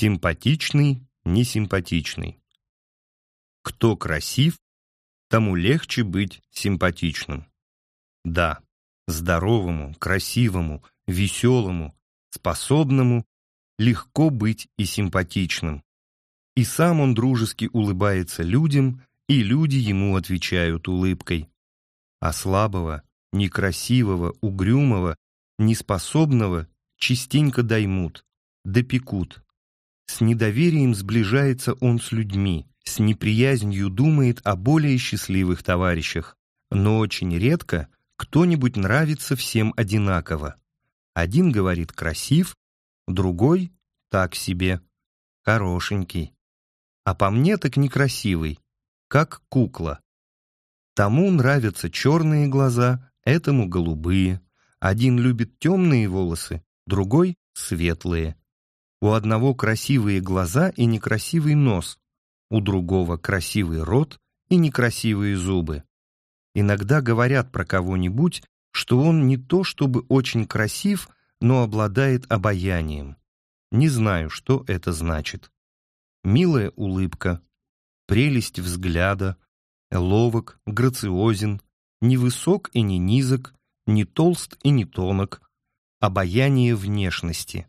Симпатичный, несимпатичный. Кто красив, тому легче быть симпатичным. Да, здоровому, красивому, веселому, способному легко быть и симпатичным. И сам он дружески улыбается людям, и люди ему отвечают улыбкой. А слабого, некрасивого, угрюмого, неспособного частенько даймут, допекут. С недоверием сближается он с людьми, с неприязнью думает о более счастливых товарищах, но очень редко кто-нибудь нравится всем одинаково. Один говорит красив, другой так себе, хорошенький. А по мне так некрасивый, как кукла. Тому нравятся черные глаза, этому голубые. Один любит темные волосы, другой — светлые. У одного красивые глаза и некрасивый нос, у другого красивый рот и некрасивые зубы. Иногда говорят про кого-нибудь, что он не то чтобы очень красив, но обладает обаянием. Не знаю, что это значит. Милая улыбка, прелесть взгляда, ловок, грациозен, не высок и не низок, не толст и не тонок, обаяние внешности.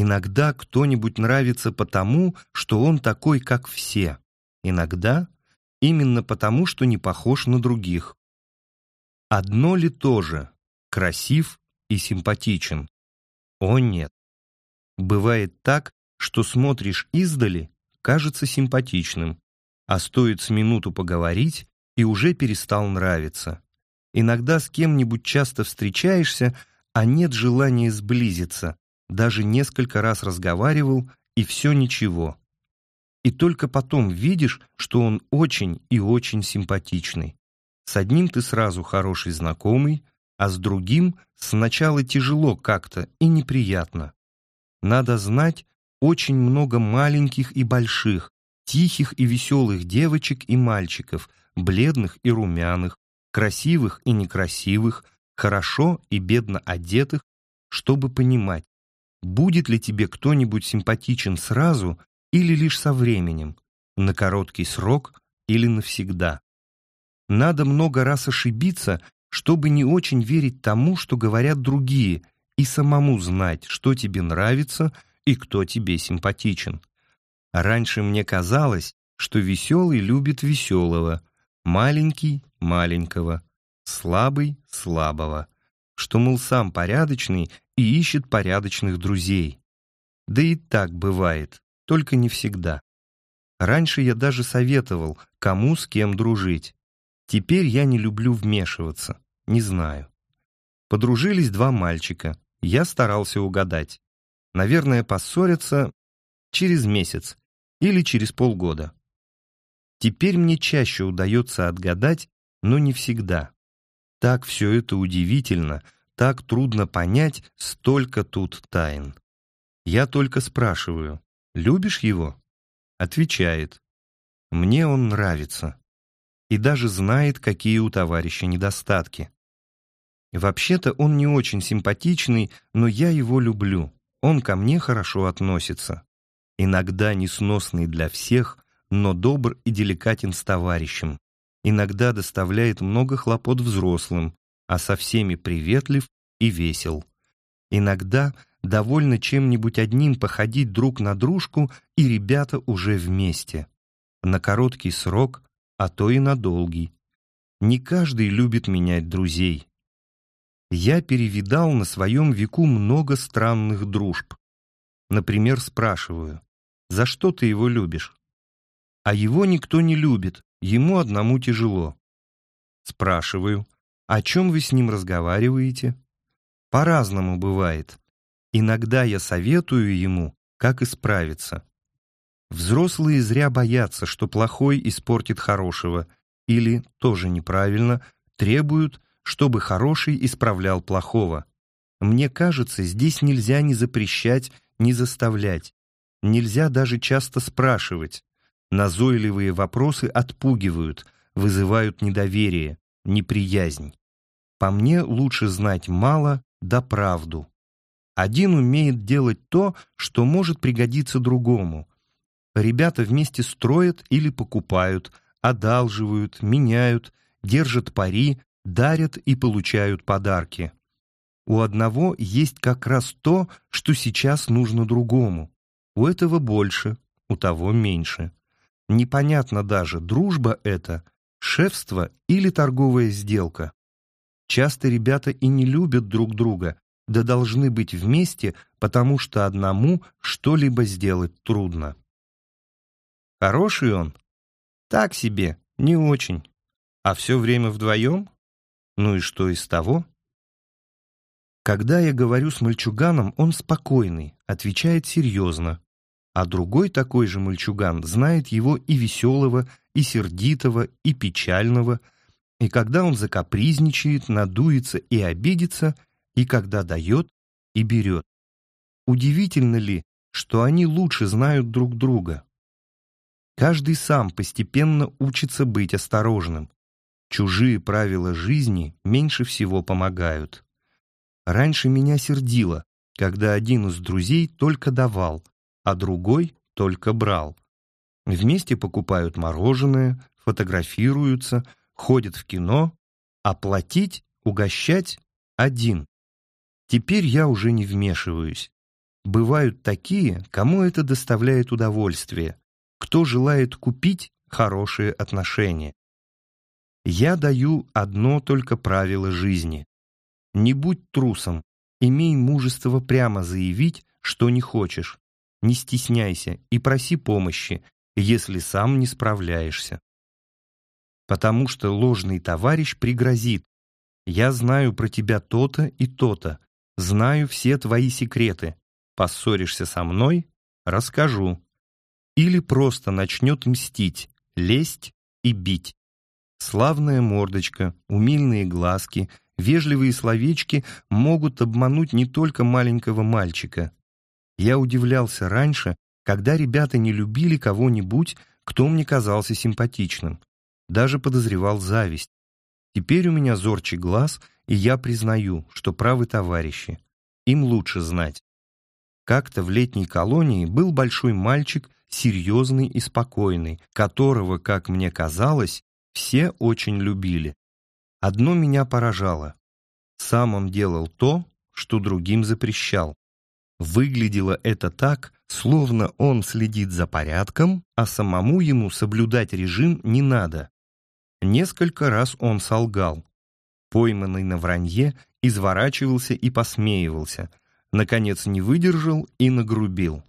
Иногда кто-нибудь нравится потому, что он такой, как все. Иногда именно потому, что не похож на других. Одно ли то же – красив и симпатичен? О нет. Бывает так, что смотришь издали, кажется симпатичным, а стоит с минуту поговорить, и уже перестал нравиться. Иногда с кем-нибудь часто встречаешься, а нет желания сблизиться, даже несколько раз разговаривал, и все ничего. И только потом видишь, что он очень и очень симпатичный. С одним ты сразу хороший знакомый, а с другим сначала тяжело как-то и неприятно. Надо знать очень много маленьких и больших, тихих и веселых девочек и мальчиков, бледных и румяных, красивых и некрасивых, хорошо и бедно одетых, чтобы понимать, будет ли тебе кто-нибудь симпатичен сразу или лишь со временем, на короткий срок или навсегда. Надо много раз ошибиться, чтобы не очень верить тому, что говорят другие, и самому знать, что тебе нравится и кто тебе симпатичен. Раньше мне казалось, что веселый любит веселого, маленький — маленького, слабый — слабого, что, мол, сам порядочный и ищет порядочных друзей. Да и так бывает, только не всегда. Раньше я даже советовал, кому с кем дружить. Теперь я не люблю вмешиваться, не знаю. Подружились два мальчика, я старался угадать. Наверное, поссорятся через месяц или через полгода. Теперь мне чаще удается отгадать, но не всегда. Так все это удивительно — так трудно понять, столько тут тайн. Я только спрашиваю, любишь его? Отвечает, мне он нравится. И даже знает, какие у товарища недостатки. Вообще-то он не очень симпатичный, но я его люблю. Он ко мне хорошо относится. Иногда несносный для всех, но добр и деликатен с товарищем. Иногда доставляет много хлопот взрослым, а со всеми приветлив и весел. Иногда довольно чем-нибудь одним походить друг на дружку, и ребята уже вместе. На короткий срок, а то и на долгий. Не каждый любит менять друзей. Я перевидал на своем веку много странных дружб. Например, спрашиваю, за что ты его любишь? А его никто не любит, ему одному тяжело. Спрашиваю, о чем вы с ним разговариваете? По-разному бывает. Иногда я советую ему, как исправиться. Взрослые зря боятся, что плохой испортит хорошего, или, тоже неправильно, требуют, чтобы хороший исправлял плохого. Мне кажется, здесь нельзя ни запрещать, ни заставлять. Нельзя даже часто спрашивать. Назойливые вопросы отпугивают, вызывают недоверие, неприязнь. По мне лучше знать мало да правду. Один умеет делать то, что может пригодиться другому. Ребята вместе строят или покупают, одалживают, меняют, держат пари, дарят и получают подарки. У одного есть как раз то, что сейчас нужно другому. У этого больше, у того меньше. Непонятно даже, дружба это, шефство или торговая сделка. Часто ребята и не любят друг друга, да должны быть вместе, потому что одному что-либо сделать трудно. Хороший он? Так себе, не очень. А все время вдвоем? Ну и что из того? Когда я говорю с мальчуганом, он спокойный, отвечает серьезно. А другой такой же мальчуган знает его и веселого, и сердитого, и печального, и когда он закапризничает, надуется и обидится, и когда дает и берет. Удивительно ли, что они лучше знают друг друга? Каждый сам постепенно учится быть осторожным. Чужие правила жизни меньше всего помогают. Раньше меня сердило, когда один из друзей только давал, а другой только брал. Вместе покупают мороженое, фотографируются, ходят в кино, а платить, угощать один. Теперь я уже не вмешиваюсь. Бывают такие, кому это доставляет удовольствие, кто желает купить хорошие отношения. Я даю одно только правило жизни. Не будь трусом, имей мужество прямо заявить, что не хочешь. Не стесняйся и проси помощи, если сам не справляешься. Потому что ложный товарищ пригрозит. Я знаю про тебя то-то и то-то, знаю все твои секреты. Поссоришься со мной — расскажу. Или просто начнет мстить, лезть и бить. Славная мордочка, умильные глазки, вежливые словечки могут обмануть не только маленького мальчика. Я удивлялся раньше, когда ребята не любили кого-нибудь, кто мне казался симпатичным. Даже подозревал зависть. Теперь у меня зорчий глаз, и я признаю, что правы товарищи. Им лучше знать. Как-то в летней колонии был большой мальчик, серьезный и спокойный, которого, как мне казалось, все очень любили. Одно меня поражало. Сам он делал то, что другим запрещал. Выглядело это так, словно он следит за порядком, а самому ему соблюдать режим не надо. Несколько раз он солгал. Пойманный на вранье, изворачивался и посмеивался – наконец не выдержал и нагрубил.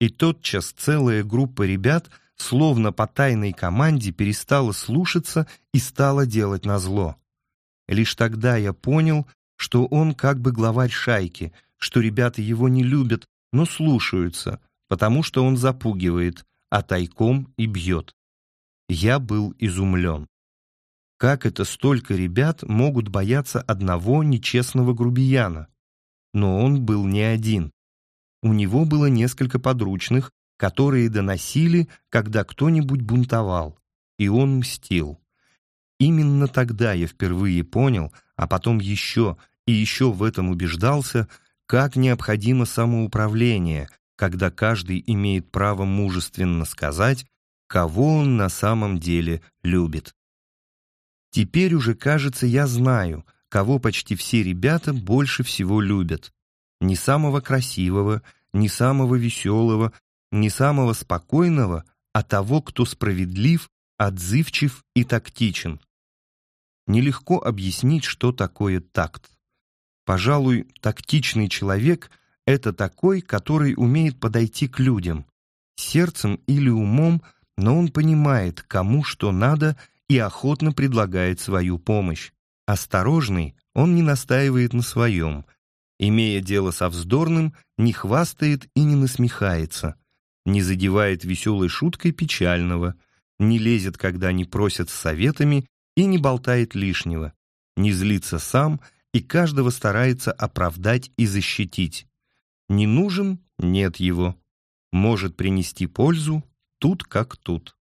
И тотчас целая группа ребят, словно по тайной команде, перестала слушаться и стала делать назло. Лишь тогда я понял, что он как бы главарь шайки, что ребята его не любят, но слушаются, потому что он запугивает, а тайком и бьет. Я был изумлен. Как это столько ребят могут бояться одного нечестного грубияна? Но он был не один. У него было несколько подручных, которые доносили, когда кто-нибудь бунтовал, и он мстил. Именно тогда я впервые понял, а потом еще и еще в этом убеждался, как необходимо самоуправление, когда каждый имеет право мужественно сказать, кого он на самом деле любит. Теперь уже, кажется, я знаю — кого почти все ребята больше всего любят. Не самого красивого, не самого веселого, не самого спокойного, а того, кто справедлив, отзывчив и тактичен. Нелегко объяснить, что такое такт. Пожалуй, тактичный человек — это такой, который умеет подойти к людям, сердцем или умом, но он понимает, кому что надо и охотно предлагает свою помощь. Осторожный, он не настаивает на своем. Имея дело со вздорным, не хвастает и не насмехается. Не задевает веселой шуткой печального. Не лезет, когда не просят с советами и не болтает лишнего. Не злится сам и каждого старается оправдать и защитить. Не нужен — нет его. Может принести пользу тут как тут.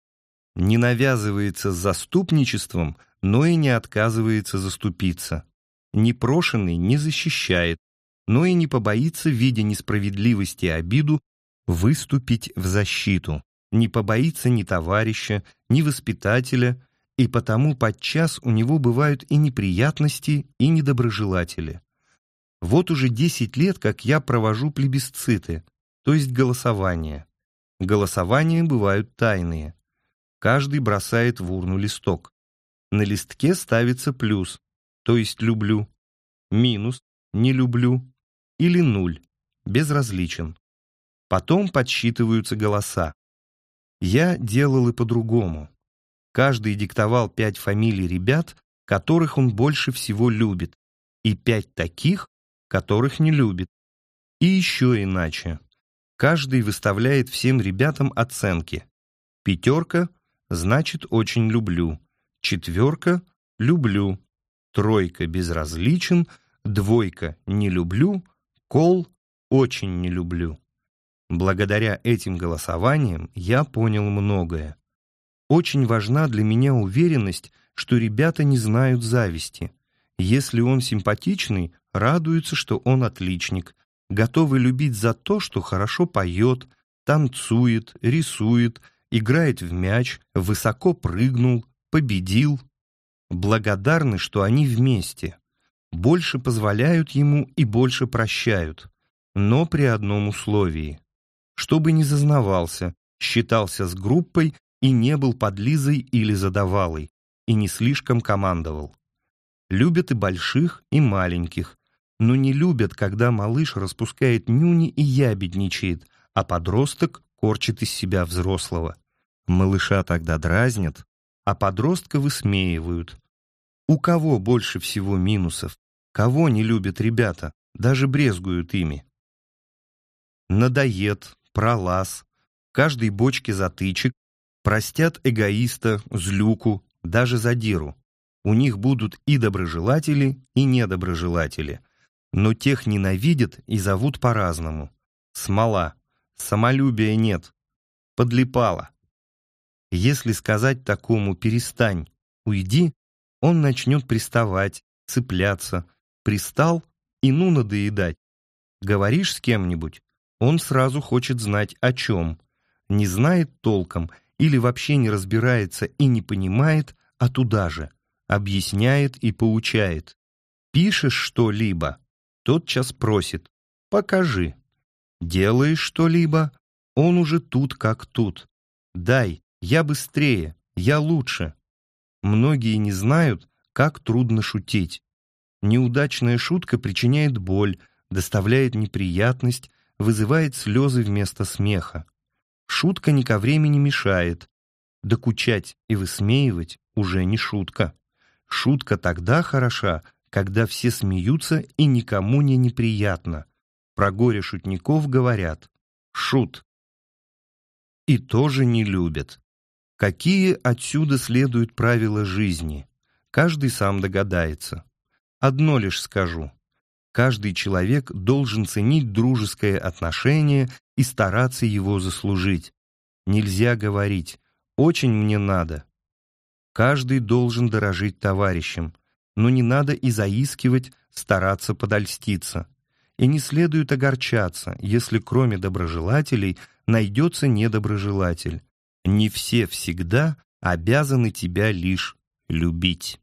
Не навязывается заступничеством — но и не отказывается заступиться. Непрошенный не защищает, но и не побоится, видя несправедливости и обиду, выступить в защиту, не побоится ни товарища, ни воспитателя, и потому подчас у него бывают и неприятности, и недоброжелатели. Вот уже 10 лет, как я провожу плебисциты, то есть голосования. Голосования бывают тайные. Каждый бросает в урну листок. На листке ставится плюс, то есть люблю, минус, не люблю, или нуль, безразличен. Потом подсчитываются голоса. Я делал и по-другому. Каждый диктовал пять фамилий ребят, которых он больше всего любит, и пять таких, которых не любит. И еще иначе. Каждый выставляет всем ребятам оценки. Пятерка – значит очень люблю. Четверка – люблю. Тройка – безразличен. Двойка – не люблю. Кол – очень не люблю. Благодаря этим голосованиям я понял многое. Очень важна для меня уверенность, что ребята не знают зависти. Если он симпатичный, радуются, что он отличник, готовы любить за то, что хорошо поет, танцует, рисует, играет в мяч, высоко прыгнул, победил. Благодарны, что они вместе. Больше позволяют ему и больше прощают. Но при одном условии чтобы не зазнавался, считался с группой и не был подлизой или задавалой, и не слишком командовал. Любят и больших, и маленьких, но не любят, когда малыш распускает нюни и ябедничает, а подросток корчит из себя взрослого. Малыша тогда дразнят, а подростка высмеивают. У кого больше всего минусов? Кого не любят ребята, даже брезгуют ими? Надоед, пролаз, каждой бочке затычек, простят эгоиста, злюку, даже задиру. У них будут и доброжелатели, и недоброжелатели. Но тех ненавидят и зовут по-разному. Смола. Самолюбия нет. Подлипала. Если сказать такому «перестань», «уйди», он начнет приставать, цепляться. Пристал и ну надоедать. Говоришь с кем-нибудь, он сразу хочет знать о чем. Не знает толком или вообще не разбирается и не понимает, а туда же. Объясняет и поучает. Пишешь что-либо, тотчас просит «покажи». Делаешь что-либо, он уже тут как тут. «Дай, я быстрее, я лучше». Многие не знают, как трудно шутить. Неудачная шутка причиняет боль, доставляет неприятность, вызывает слезы вместо смеха. Шутка ни ко времени мешает. Докучать и высмеивать уже не шутка. Шутка тогда хороша, когда все смеются и никому не неприятно. Про горе шутников говорят «шут». И тоже не любят. Какие отсюда следуют правила жизни? Каждый сам догадается. Одно лишь скажу. Каждый человек должен ценить дружеское отношение и стараться его заслужить. Нельзя говорить «очень мне надо». Каждый должен дорожить товарищем, но не надо и заискивать, стараться подольститься. И не следует огорчаться, если кроме доброжелателей найдется недоброжелатель. Не все всегда обязаны тебя лишь любить.